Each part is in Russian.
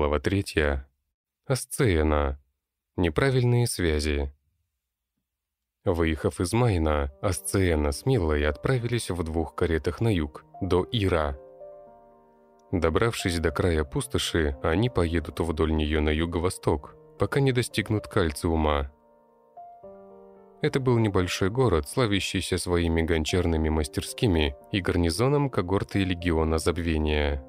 Глава 3. Асцена. Неправильные связи. Выехав из Майна, Асцена с Милой отправились в двух каретах на юг, до Ира. Добравшись до края пустоши, они поедут вдоль нее на юго-восток, пока не достигнут Кальциума. Это был небольшой город, славящийся своими гончарными мастерскими и гарнизоном когорты Легиона Забвения.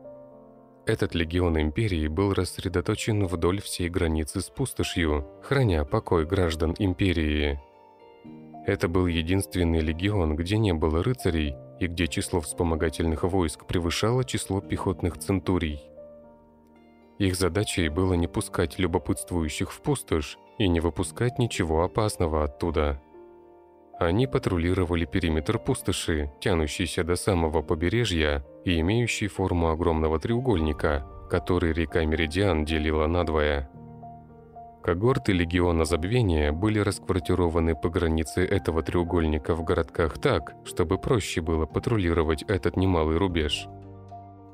Этот легион Империи был рассредоточен вдоль всей границы с пустошью, храня покой граждан Империи. Это был единственный легион, где не было рыцарей и где число вспомогательных войск превышало число пехотных центурий. Их задачей было не пускать любопытствующих в пустошь и не выпускать ничего опасного оттуда. Они патрулировали периметр пустоши, тянущийся до самого побережья и имеющий форму огромного треугольника, который река Меридиан делила надвое. Когорты Легиона Забвения были расквартированы по границе этого треугольника в городках так, чтобы проще было патрулировать этот немалый рубеж.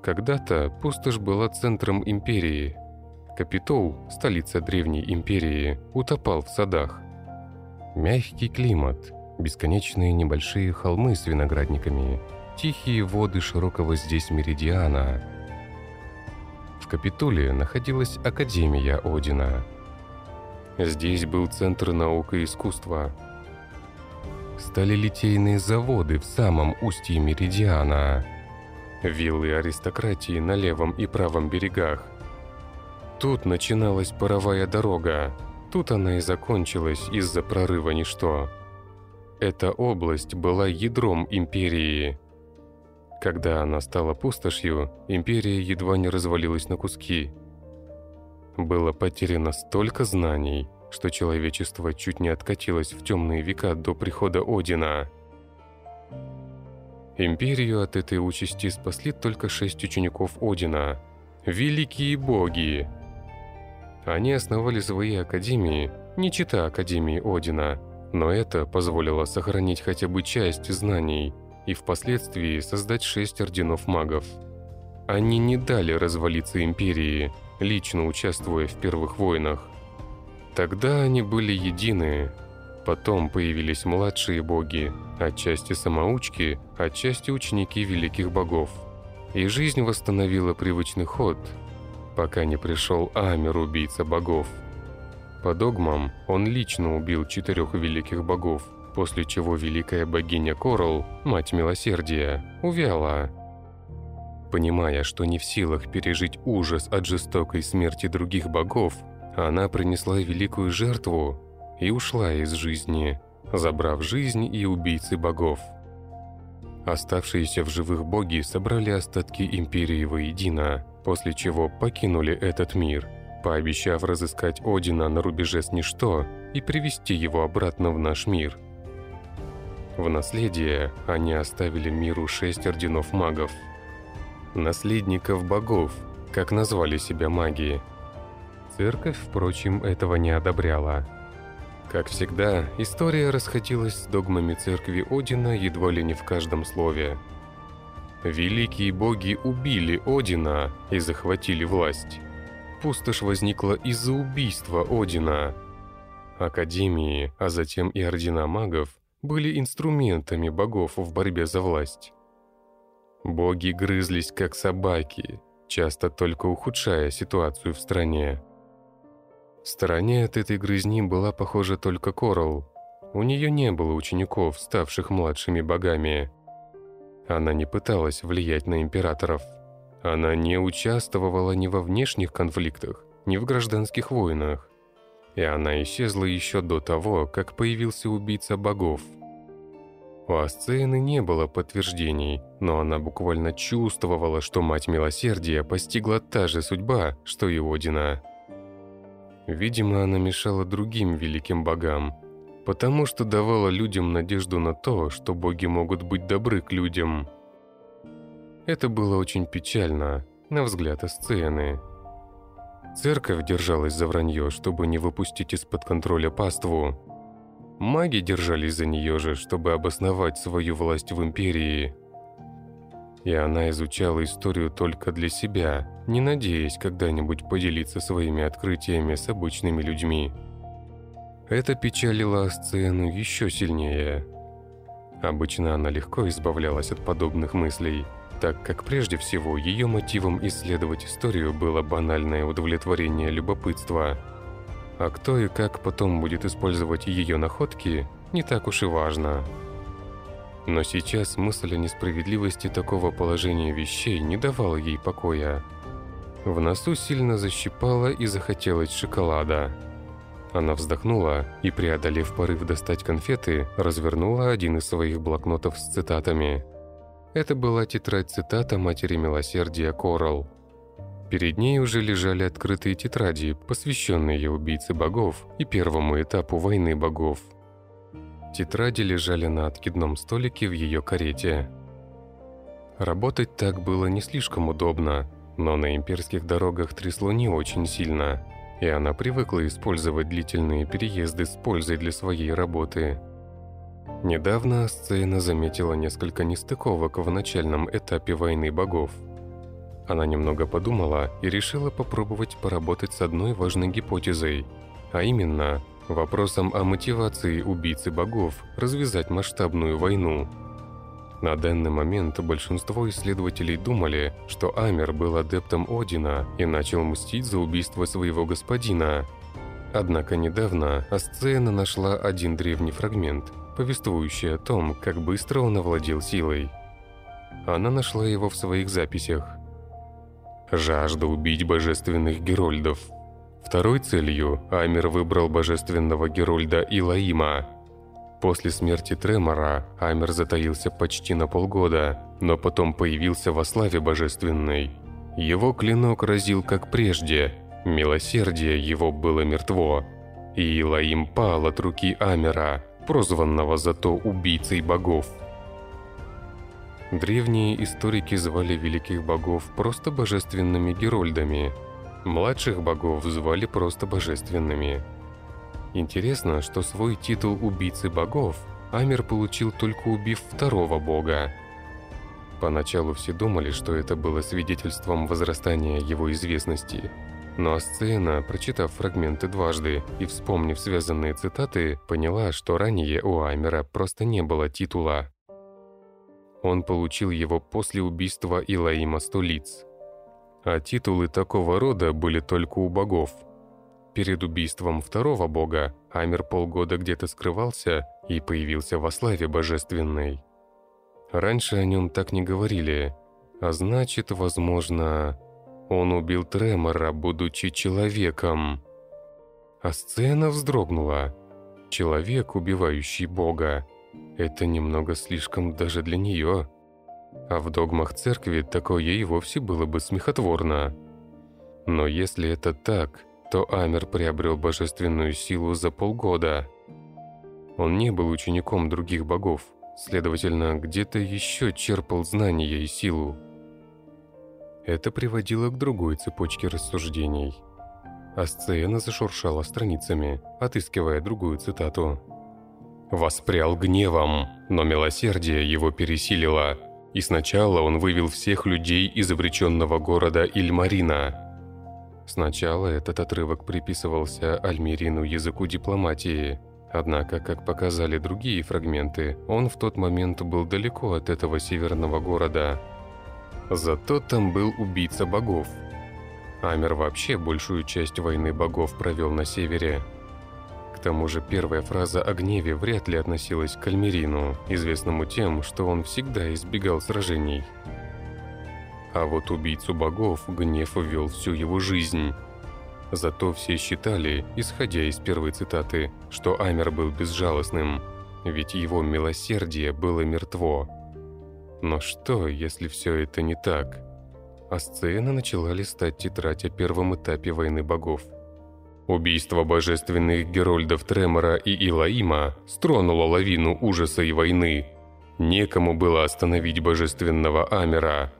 Когда-то пустошь была центром империи. Капитол, столица древней империи, утопал в садах. Мягкий климат, бесконечные небольшие холмы с виноградниками, тихие воды широкого здесь меридиана. В Капитуле находилась Академия Одина. Здесь был Центр наук и искусства. Стали литейные заводы в самом устье меридиана. Виллы аристократии на левом и правом берегах. Тут начиналась паровая дорога. Тут она и закончилась из-за прорыва ничто. Эта область была ядром империи. Когда она стала пустошью, империя едва не развалилась на куски. Было потеряно столько знаний, что человечество чуть не откатилось в темные века до прихода Одина. Империю от этой участи спасли только шесть учеников Одина. Великие боги! Они основали свои академии, не чита Академии Одина – но это позволило сохранить хотя бы часть знаний и впоследствии создать шесть орденов магов. Они не дали развалиться империи, лично участвуя в первых войнах. Тогда они были едины. Потом появились младшие боги, отчасти самоучки, отчасти ученики великих богов. И жизнь восстановила привычный ход, пока не пришел Амер, убийца богов. По догмам, он лично убил четырех великих богов, после чего великая богиня Корал, мать милосердия, увяла. Понимая, что не в силах пережить ужас от жестокой смерти других богов, она принесла великую жертву и ушла из жизни, забрав жизнь и убийцы богов. Оставшиеся в живых боги собрали остатки Империи воедино, после чего покинули этот мир – пообещав разыскать Одина на рубеже с ничто и привести его обратно в наш мир. В наследие они оставили миру шесть орденов магов. Наследников богов, как назвали себя маги. Церковь, впрочем, этого не одобряла. Как всегда, история расходилась с догмами церкви Одина едва ли не в каждом слове. Великие боги убили Одина и захватили власть. Пустошь возникла из-за убийства Одина. Академии, а затем и Ордена магов, были инструментами богов в борьбе за власть. Боги грызлись как собаки, часто только ухудшая ситуацию в стране. В стороне от этой грызни была похожа только Корал. У нее не было учеников, ставших младшими богами. Она не пыталась влиять на императоров – она не участвовала ни во внешних конфликтах, ни в гражданских войнах. И она исчезла еще до того, как появился убийца богов. У Асцены не было подтверждений, но она буквально чувствовала, что Мать Милосердия постигла та же судьба, что и Одина. Видимо, она мешала другим великим богам, потому что давала людям надежду на то, что боги могут быть добры к людям – это было очень печально, на взгляд сцены. Церковь держалась за вранье, чтобы не выпустить из-под контроля паству. Маги держались за нее же, чтобы обосновать свою власть в империи. и она изучала историю только для себя, не надеясь когда-нибудь поделиться своими открытиями с обычными людьми. Это печалило сцену еще сильнее. Обычно она легко избавлялась от подобных мыслей, так как прежде всего ее мотивом исследовать историю было банальное удовлетворение любопытства. А кто и как потом будет использовать ее находки, не так уж и важно. Но сейчас мысль о несправедливости такого положения вещей не давала ей покоя. В носу сильно защипало и захотелось шоколада. Она вздохнула и, преодолев порыв достать конфеты, развернула один из своих блокнотов с цитатами. Это была тетрадь цитата матери милосердия Корал. Перед ней уже лежали открытые тетради, посвященные убийце богов и первому этапу войны богов – Тетради лежали на откидном столике в ее карете. Работать так было не слишком удобно, но на имперских дорогах трясло не очень сильно, и она привыкла использовать длительные переезды с пользой для своей работы. Недавно Сцена заметила несколько нестыковок в начальном этапе войны богов. Она немного подумала и решила попробовать поработать с одной важной гипотезой, а именно – вопросом о мотивации убийцы богов развязать масштабную войну. На данный момент большинство исследователей думали, что Амер был адептом Одина и начал мстить за убийство своего господина. Однако недавно Асцена нашла один древний фрагмент, повествующий о том, как быстро он овладел силой. Она нашла его в своих записях. «Жажда убить божественных герольдов», Второй целью Амир выбрал божественного Герольда Илаима. После смерти Тремора Амир затаился почти на полгода, но потом появился во славе божественной. Его клинок разил как прежде, милосердие его было мертво, и Илаим пал от руки Амира, прозванного зато убийцей богов. Древние историки звали великих богов просто божественными герольдами – Младших богов звали просто божественными. Интересно, что свой титул убийцы богов Амир получил только убив второго бога. Поначалу все думали, что это было свидетельством возрастания его известности. Но Асцена, прочитав фрагменты дважды и вспомнив связанные цитаты, поняла, что ранее у Амира просто не было титула. Он получил его после убийства Илаима Столиц а титулы такого рода были только у богов. Перед убийством второго бога Амир полгода где-то скрывался и появился во славе божественной. Раньше о нем так не говорили, а значит, возможно, он убил Тремора, будучи человеком. А сцена вздрогнула. Человек, убивающий бога. Это немного слишком даже для нее. А в догмах церкви такое и вовсе было бы смехотворно. Но если это так, то Амер приобрел божественную силу за полгода. Он не был учеником других богов, следовательно, где-то еще черпал знания и силу. Это приводило к другой цепочке рассуждений. Асцена зашуршала страницами, отыскивая другую цитату. «Воспрял гневом, но милосердие его пересилило, и сначала он вывел всех людей из обреченного города Ильмарина. Сначала этот отрывок приписывался Альмирину языку дипломатии, однако, как показали другие фрагменты, он в тот момент был далеко от этого северного города. Зато там был убийца богов. Амер вообще большую часть войны богов провел на севере – к тому же первая фраза о гневе вряд ли относилась к Альмерину, известному тем, что он всегда избегал сражений. А вот убийцу богов гнев ввел всю его жизнь. Зато все считали, исходя из первой цитаты, что Амер был безжалостным, ведь его милосердие было мертво. Но что, если все это не так? Асцена начала листать тетрадь о первом этапе войны богов – Убийство божественных герольдов Тремора и Илаима стронуло лавину ужаса и войны. Некому было остановить божественного Амера.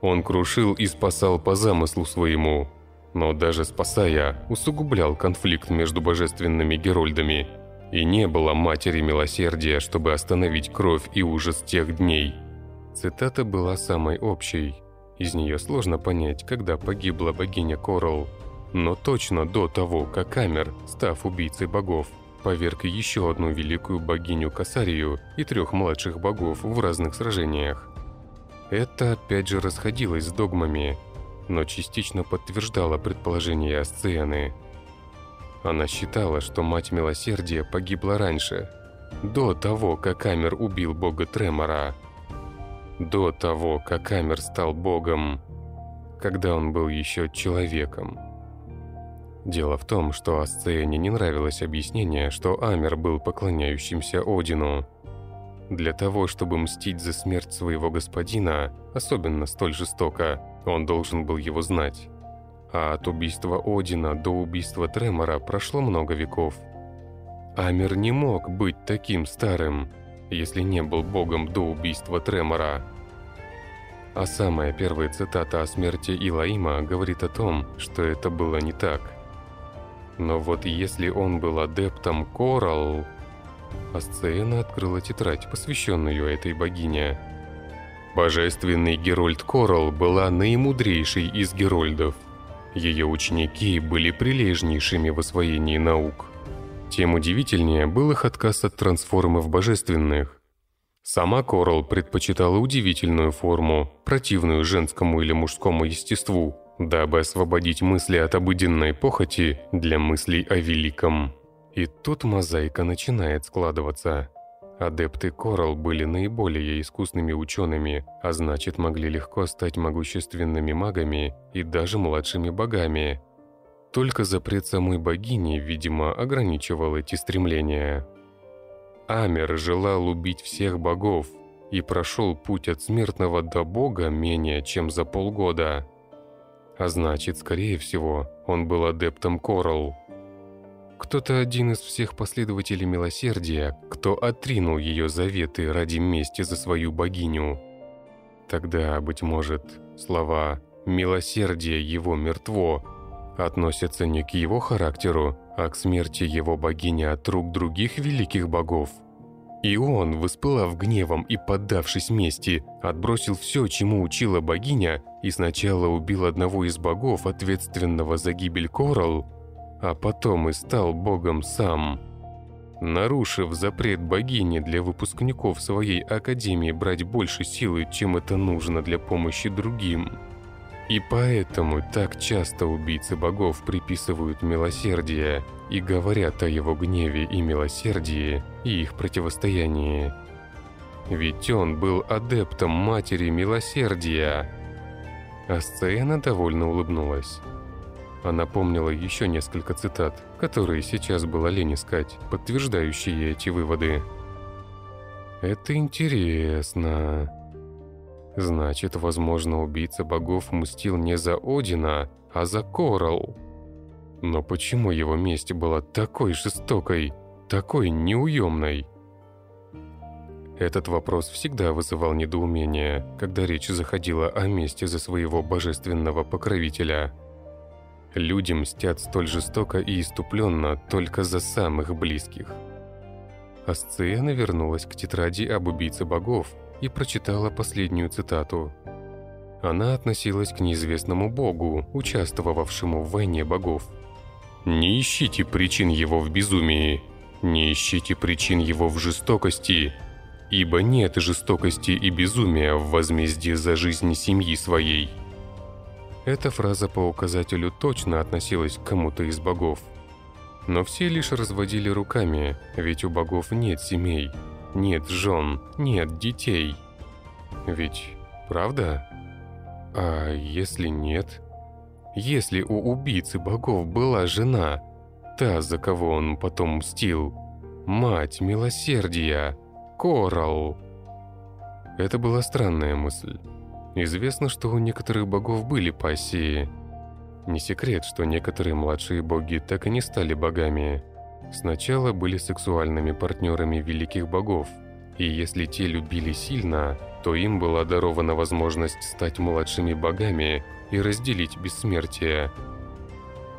Он крушил и спасал по замыслу своему, но даже спасая, усугублял конфликт между божественными герольдами. И не было матери милосердия, чтобы остановить кровь и ужас тех дней. Цитата была самой общей. Из нее сложно понять, когда погибла богиня Корал, но точно до того, как Амер, став убийцей богов, поверг еще одну великую богиню Касарию и трех младших богов в разных сражениях. Это опять же расходилось с догмами, но частично подтверждало предположение Асциены. Она считала, что Мать Милосердия погибла раньше, до того, как Амер убил бога Тремора. До того, как Амер стал богом, когда он был еще человеком. Дело в том, что Асцене не нравилось объяснение, что Амер был поклоняющимся Одину. Для того, чтобы мстить за смерть своего господина, особенно столь жестоко, он должен был его знать. А от убийства Одина до убийства Тремора прошло много веков. Амер не мог быть таким старым, если не был богом до убийства Тремора. А самая первая цитата о смерти Илаима говорит о том, что это было не так. Но вот если он был адептом Коралл... Асцена открыла тетрадь, посвященную этой богине. Божественный Герольд Коралл была наимудрейшей из Герольдов. Ее ученики были прилежнейшими в освоении наук. Тем удивительнее был их отказ от трансформов божественных. Сама Коралл предпочитала удивительную форму, противную женскому или мужскому естеству, дабы освободить мысли от обыденной похоти для мыслей о великом. И тут мозаика начинает складываться. Адепты Коралл были наиболее искусными учеными, а значит могли легко стать могущественными магами и даже младшими богами. Только запрет самой богини, видимо, ограничивал эти стремления. Амер желал убить всех богов и прошел путь от смертного до бога менее чем за полгода. А значит, скорее всего, он был адептом Коралл. Кто-то один из всех последователей милосердия, кто отринул ее заветы ради мести за свою богиню. Тогда, быть может, слова «милосердие его мертво» относятся не к его характеру, а к смерти его богини от рук других великих богов. И он, воспылав гневом и поддавшись мести, отбросил все, чему учила богиня, и сначала убил одного из богов, ответственного за гибель Коралл, а потом и стал богом сам. Нарушив запрет богини для выпускников своей академии брать больше силы, чем это нужно для помощи другим – и поэтому так часто убийцы богов приписывают милосердие и говорят о его гневе и милосердии и их противостоянии. Ведь он был адептом матери милосердия. Асцена довольно улыбнулась. Она помнила еще несколько цитат, которые сейчас было лень искать, подтверждающие эти выводы. «Это интересно», Значит, возможно, убийца богов мстил не за Одина, а за Корал. Но почему его месть была такой жестокой, такой неуемной? Этот вопрос всегда вызывал недоумение, когда речь заходила о мести за своего божественного покровителя. Люди мстят столь жестоко и иступленно только за самых близких. Асциена вернулась к тетради об убийце богов, и прочитала последнюю цитату. Она относилась к неизвестному богу, участвовавшему в войне богов. «Не ищите причин его в безумии, не ищите причин его в жестокости, ибо нет жестокости и безумия в возмездии за жизнь семьи своей». Эта фраза по указателю точно относилась к кому-то из богов. Но все лишь разводили руками, ведь у богов нет семей – нет жен, нет детей. Ведь правда? А если нет? Если у убийцы богов была жена, та, за кого он потом мстил, мать милосердия, Коралл. Это была странная мысль. Известно, что у некоторых богов были пассии. Не секрет, что некоторые младшие боги так и не стали богами. Сначала были сексуальными партнерами великих богов, и если те любили сильно, то им была дарована возможность стать младшими богами и разделить бессмертие.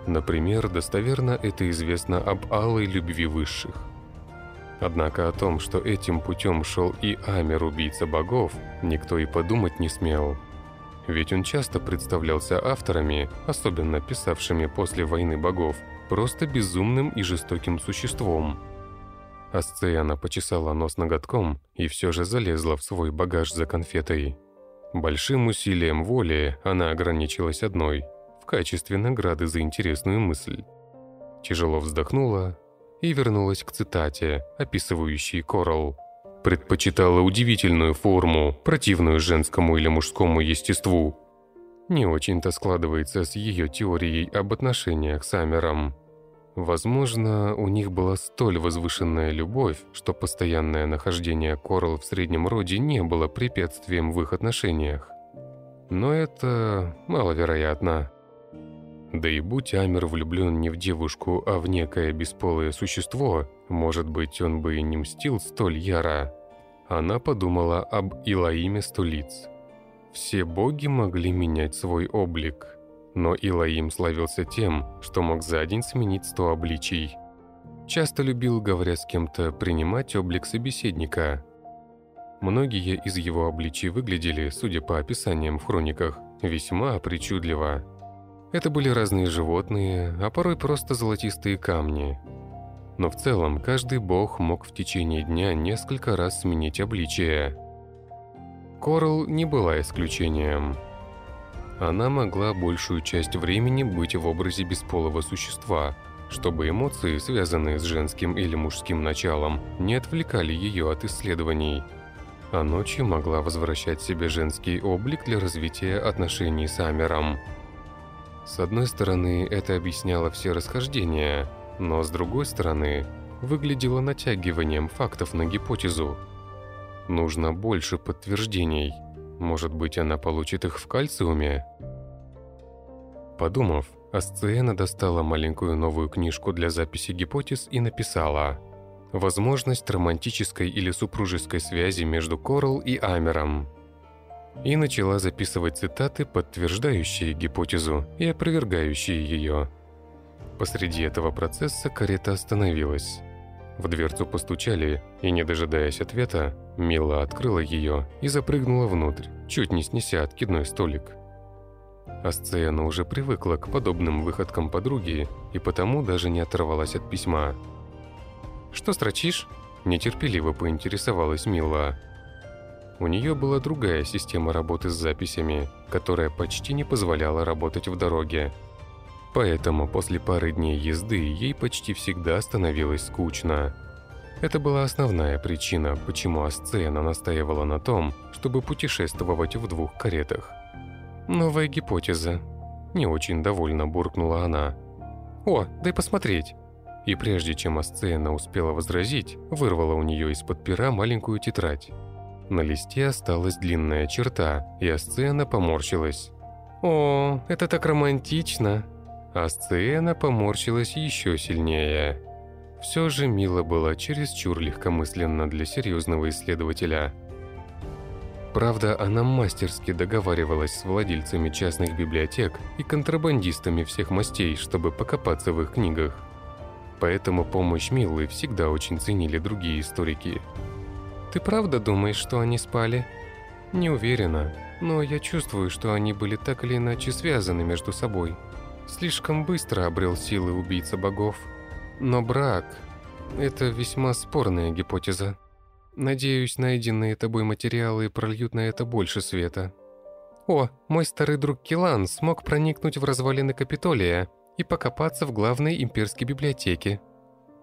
Например, достоверно это известно об алой любви высших. Однако о том, что этим путем шел и Амер, убийца богов, никто и подумать не смел. Ведь он часто представлялся авторами, особенно писавшими после войны богов, просто безумным и жестоким существом. Асциана почесала нос ноготком и все же залезла в свой багаж за конфетой. Большим усилием воли она ограничилась одной, в качестве награды за интересную мысль. Тяжело вздохнула и вернулась к цитате, описывающей Коралл. Предпочитала удивительную форму, противную женскому или мужскому естеству. Не очень-то складывается с ее теорией об отношениях с Амером. Возможно, у них была столь возвышенная любовь, что постоянное нахождение Коралл в среднем роде не было препятствием в их отношениях. Но это маловероятно. Да и будь Амер влюблен не в девушку, а в некое бесполое существо, может быть, он бы и не мстил столь яро. Она подумала об Илаиме Стулиц. Все боги могли менять свой облик – но Илаим славился тем, что мог за день сменить сто обличий. Часто любил, говоря с кем-то, принимать облик собеседника. Многие из его обличий выглядели, судя по описаниям в хрониках, весьма причудливо. Это были разные животные, а порой просто золотистые камни. Но в целом каждый бог мог в течение дня несколько раз сменить обличие. Корал не была исключением – она могла большую часть времени быть в образе бесполого существа, чтобы эмоции, связанные с женским или мужским началом, не отвлекали ее от исследований. А ночью могла возвращать себе женский облик для развития отношений с Амером. С одной стороны, это объясняло все расхождения, но с другой стороны, выглядело натягиванием фактов на гипотезу. Нужно больше подтверждений – может быть, она получит их в кальциуме? Подумав, Асциена достала маленькую новую книжку для записи гипотез и написала «Возможность романтической или супружеской связи между Корал и Амером». И начала записывать цитаты, подтверждающие гипотезу и опровергающие ее. Посреди этого процесса карета остановилась. В дверцу постучали, и, не дожидаясь ответа, Мила открыла ее и запрыгнула внутрь, чуть не снеся откидной столик. Асциена уже привыкла к подобным выходкам подруги и потому даже не оторвалась от письма. «Что строчишь?» – нетерпеливо поинтересовалась Мила. У нее была другая система работы с записями, которая почти не позволяла работать в дороге – Поэтому после пары дней езды ей почти всегда становилось скучно. Это была основная причина, почему Асцена настаивала на том, чтобы путешествовать в двух каретах. «Новая гипотеза», – не очень довольно буркнула она. «О, дай посмотреть!» И прежде чем Асцена успела возразить, вырвала у нее из-под пера маленькую тетрадь. На листе осталась длинная черта, и Асцена поморщилась. «О, это так романтично!» а сцена поморщилась еще сильнее. Все же Мила была чересчур легкомысленна для серьезного исследователя. Правда, она мастерски договаривалась с владельцами частных библиотек и контрабандистами всех мастей, чтобы покопаться в их книгах. Поэтому помощь Милы всегда очень ценили другие историки. «Ты правда думаешь, что они спали?» «Не уверена, но я чувствую, что они были так или иначе связаны между собой», Слишком быстро обрел силы убийца богов. Но брак – это весьма спорная гипотеза. Надеюсь, найденные тобой материалы прольют на это больше света. О, мой старый друг Килан смог проникнуть в развалины Капитолия и покопаться в главной имперской библиотеке.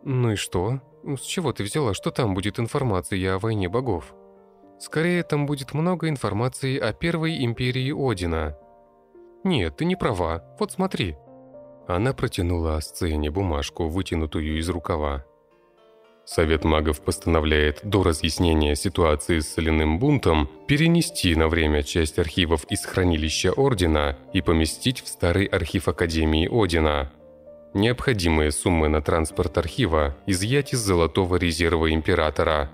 Ну и что? С чего ты взяла, что там будет информация о войне богов? Скорее, там будет много информации о первой империи Одина – «Нет, ты не права. Вот смотри». Она протянула Асцене бумажку, вытянутую из рукава. Совет магов постановляет до разъяснения ситуации с соляным бунтом перенести на время часть архивов из хранилища Ордена и поместить в старый архив Академии Одина. Необходимые суммы на транспорт архива изъять из золотого резерва Императора.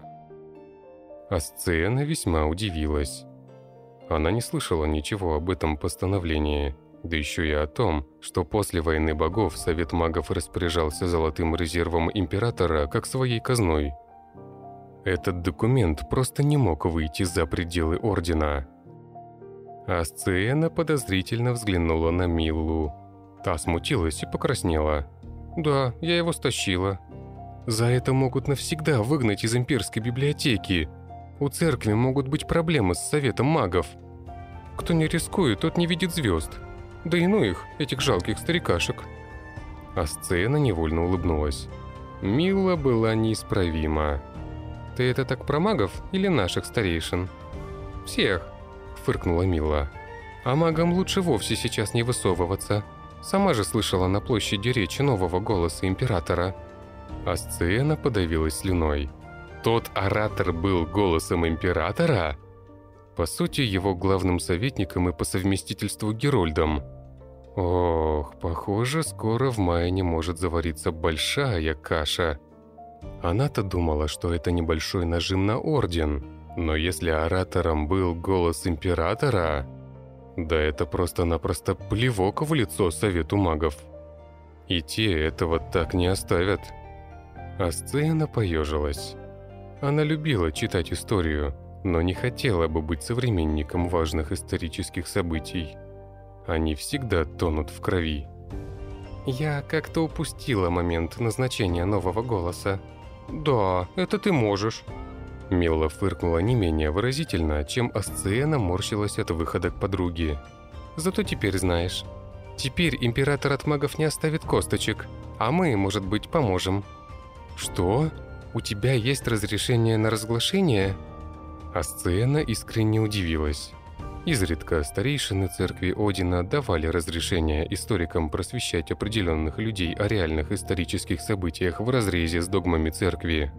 Асцена весьма удивилась. Она не слышала ничего об этом постановлении, да еще и о том, что после войны богов Совет магов распоряжался золотым резервом Императора как своей казной. Этот документ просто не мог выйти за пределы Ордена. Асциена подозрительно взглянула на Миллу. Та смутилась и покраснела. «Да, я его стащила». «За это могут навсегда выгнать из имперской библиотеки. У церкви могут быть проблемы с советом магов. Кто не рискует, тот не видит звезд. Да и ну их, этих жалких старикашек». Асцена невольно улыбнулась. Мила была неисправима. «Ты это так про магов или наших старейшин?» «Всех», — фыркнула Мила. «А магам лучше вовсе сейчас не высовываться. Сама же слышала на площади речи нового голоса императора». Асциена подавилась слюной. «Тот оратор был голосом императора?» По сути, его главным советником и по совместительству Герольдом. Ох, похоже, скоро в Майне может завариться большая каша. Она-то думала, что это небольшой нажим на Орден, но если оратором был голос Императора, да это просто-напросто плевок в лицо Совету магов. И те этого так не оставят. Асцена поежилась. Она любила читать историю, но не хотела бы быть современником важных исторических событий. Они всегда тонут в крови. Я как-то упустила момент назначения нового голоса. «Да, это ты можешь». Милла фыркнула не менее выразительно, чем Асциена морщилась от выхода к подруге. «Зато теперь знаешь. Теперь император от магов не оставит косточек, а мы, может быть, поможем». «Что? У тебя есть разрешение на разглашение?» Асциена искренне удивилась. Изредка старейшины церкви Одина давали разрешение историкам просвещать определенных людей о реальных исторических событиях в разрезе с догмами церкви.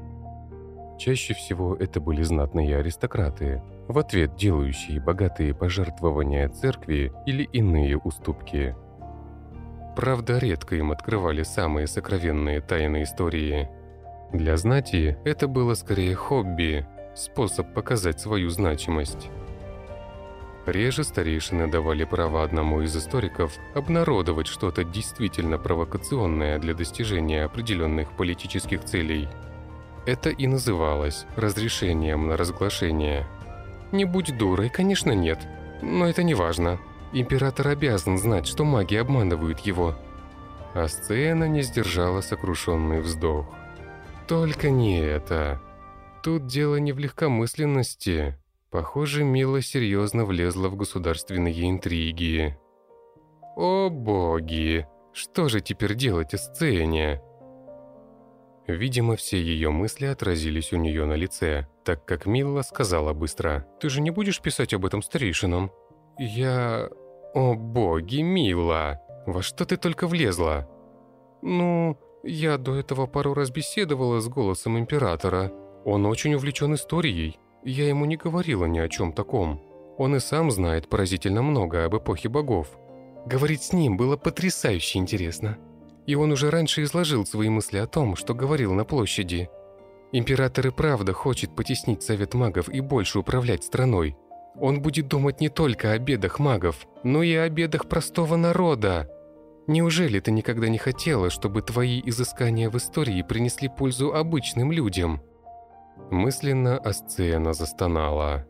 Чаще всего это были знатные аристократы, в ответ делающие богатые пожертвования церкви или иные уступки. Правда, редко им открывали самые сокровенные тайны истории. Для знати это было скорее хобби, способ показать свою значимость. Реже старейшины давали право одному из историков обнародовать что-то действительно провокационное для достижения определенных политических целей. Это и называлось разрешением на разглашение. Не будь дурой, конечно, нет. Но это не важно. Император обязан знать, что маги обманывают его. А сцена не сдержала сокрушенный вздох. Только не это. Тут дело не в легкомысленности, Похоже, Мила серьезно влезла в государственные интриги. О боги! Что же теперь делать о сцене? Видимо, все ее мысли отразились у нее на лице, так как Милла сказала быстро. «Ты же не будешь писать об этом старейшинам?» «Я... О боги, Милла! Во что ты только влезла?» «Ну, я до этого пару раз беседовала с голосом императора. Он очень увлечен историей. Я ему не говорила ни о чем таком. Он и сам знает поразительно много об эпохе богов. Говорить с ним было потрясающе интересно. И он уже раньше изложил свои мысли о том, что говорил на площади. Император и правда хочет потеснить Совет магов и больше управлять страной. Он будет думать не только о бедах магов, но и о бедах простого народа. Неужели ты никогда не хотела, чтобы твои изыскания в истории принесли пользу обычным людям?» Мысленно Асциена застонала.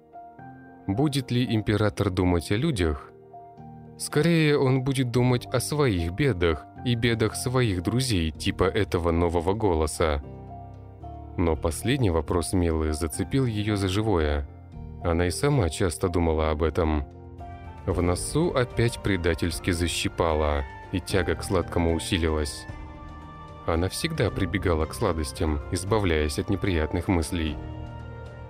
Будет ли император думать о людях? Скорее, он будет думать о своих бедах и бедах своих друзей, типа этого нового голоса. Но последний вопрос Милы зацепил ее за живое. Она и сама часто думала об этом. В носу опять предательски защипала, и тяга к сладкому усилилась. Она всегда прибегала к сладостям, избавляясь от неприятных мыслей.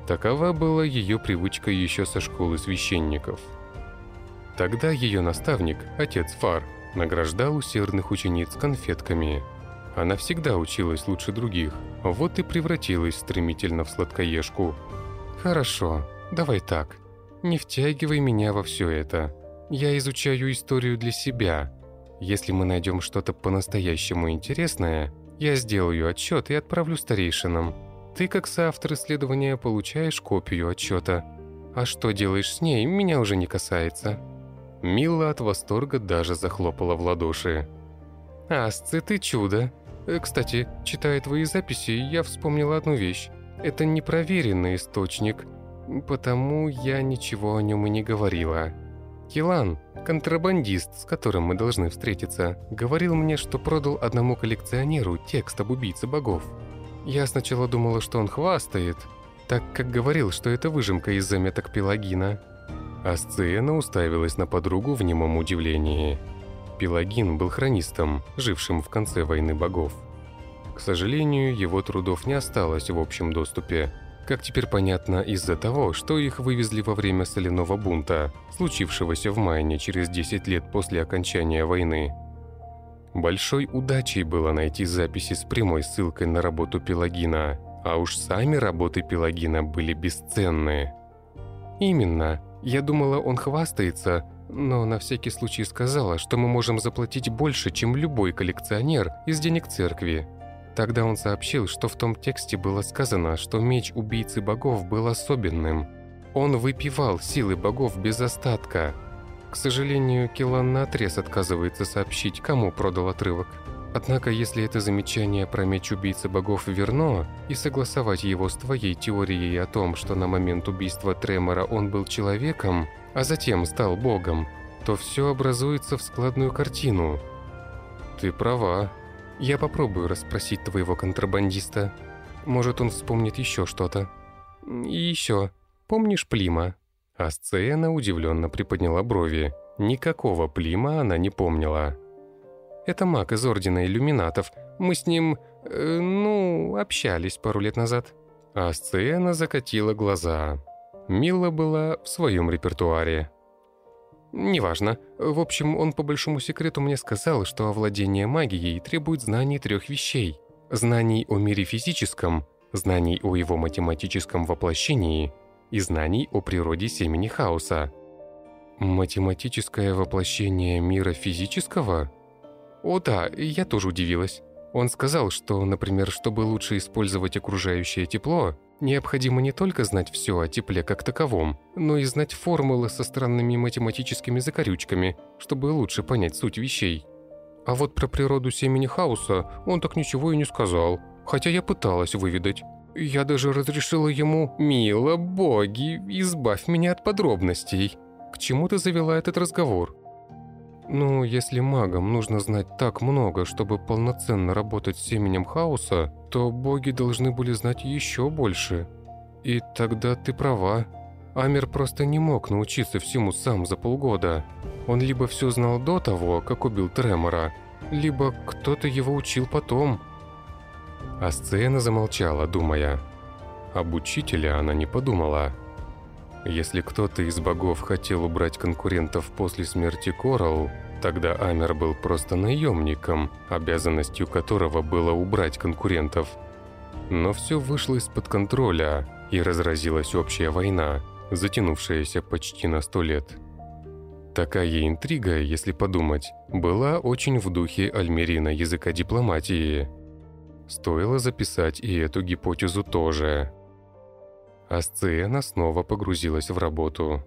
Такова была ее привычка еще со школы священников. Тогда ее наставник, отец Фар, награждал усердных учениц конфетками. Она всегда училась лучше других, вот и превратилась стремительно в сладкоежку. «Хорошо, давай так. Не втягивай меня во все это. Я изучаю историю для себя, если мы найдем что-то по-настоящему интересное, я сделаю отчет и отправлю старейшинам. Ты, как соавтор исследования, получаешь копию отчета. А что делаешь с ней, меня уже не касается». Мила от восторга даже захлопала в ладоши. «Асцы, ты чудо! Э, кстати, читая твои записи, я вспомнила одну вещь. Это непроверенный источник, потому я ничего о нем и не говорила. Килан, контрабандист, с которым мы должны встретиться, говорил мне, что продал одному коллекционеру текст об убийце богов. Я сначала думала, что он хвастает, так как говорил, что это выжимка из заметок Пелагина. А сцена уставилась на подругу в немом удивлении. Пелагин был хронистом, жившим в конце войны богов. К сожалению, его трудов не осталось в общем доступе, как теперь понятно, из-за того, что их вывезли во время соляного бунта, случившегося в Майне через 10 лет после окончания войны. Большой удачей было найти записи с прямой ссылкой на работу Пелагина, а уж сами работы Пелагина были бесценны. Именно, я думала, он хвастается, но на всякий случай сказала, что мы можем заплатить больше, чем любой коллекционер из денег церкви. Тогда он сообщил, что в том тексте было сказано, что меч убийцы богов был особенным. Он выпивал силы богов без остатка. К сожалению, Килан наотрез отказывается сообщить, кому продал отрывок. Однако, если это замечание про меч убийцы богов верно, и согласовать его с твоей теорией о том, что на момент убийства Тремора он был человеком, а затем стал богом, то все образуется в складную картину. Ты права, я попробую расспросить твоего контрабандиста. Может, он вспомнит еще что-то. И еще. Помнишь Плима?» Асцена удивленно приподняла брови. Никакого Плима она не помнила. «Это маг из Ордена Иллюминатов. Мы с ним, э, ну, общались пару лет назад». Асцена закатила глаза. Мила была в своем репертуаре. Неважно. В общем, он по большому секрету мне сказал, что овладение магией требует знаний трех вещей. Знаний о мире физическом, знаний о его математическом воплощении и знаний о природе семени хаоса. Математическое воплощение мира физического? О да, я тоже удивилась. Он сказал, что, например, чтобы лучше использовать окружающее тепло, Необходимо не только знать все о тепле как таковом, но и знать формулы со странными математическими закорючками, чтобы лучше понять суть вещей. А вот про природу семени хаоса он так ничего и не сказал, хотя я пыталась выведать. Я даже разрешила ему «Мила, боги, избавь меня от подробностей». К чему ты завела этот разговор? Ну, если магам нужно знать так много, чтобы полноценно работать с семенем хаоса, то боги должны были знать еще больше. И тогда ты права. Амер просто не мог научиться всему сам за полгода. Он либо все знал до того, как убил Тремора, либо кто-то его учил потом. А сцена замолчала, думая. Об учителе она не подумала. Если кто-то из богов хотел убрать конкурентов после смерти Коралл, тогда Амер был просто наемником, обязанностью которого было убрать конкурентов. Но все вышло из-под контроля, и разразилась общая война, затянувшаяся почти на сто лет. Такая интрига, если подумать, была очень в духе Альмерина языка дипломатии. Стоило записать и эту гипотезу тоже. Асциена снова погрузилась в работу.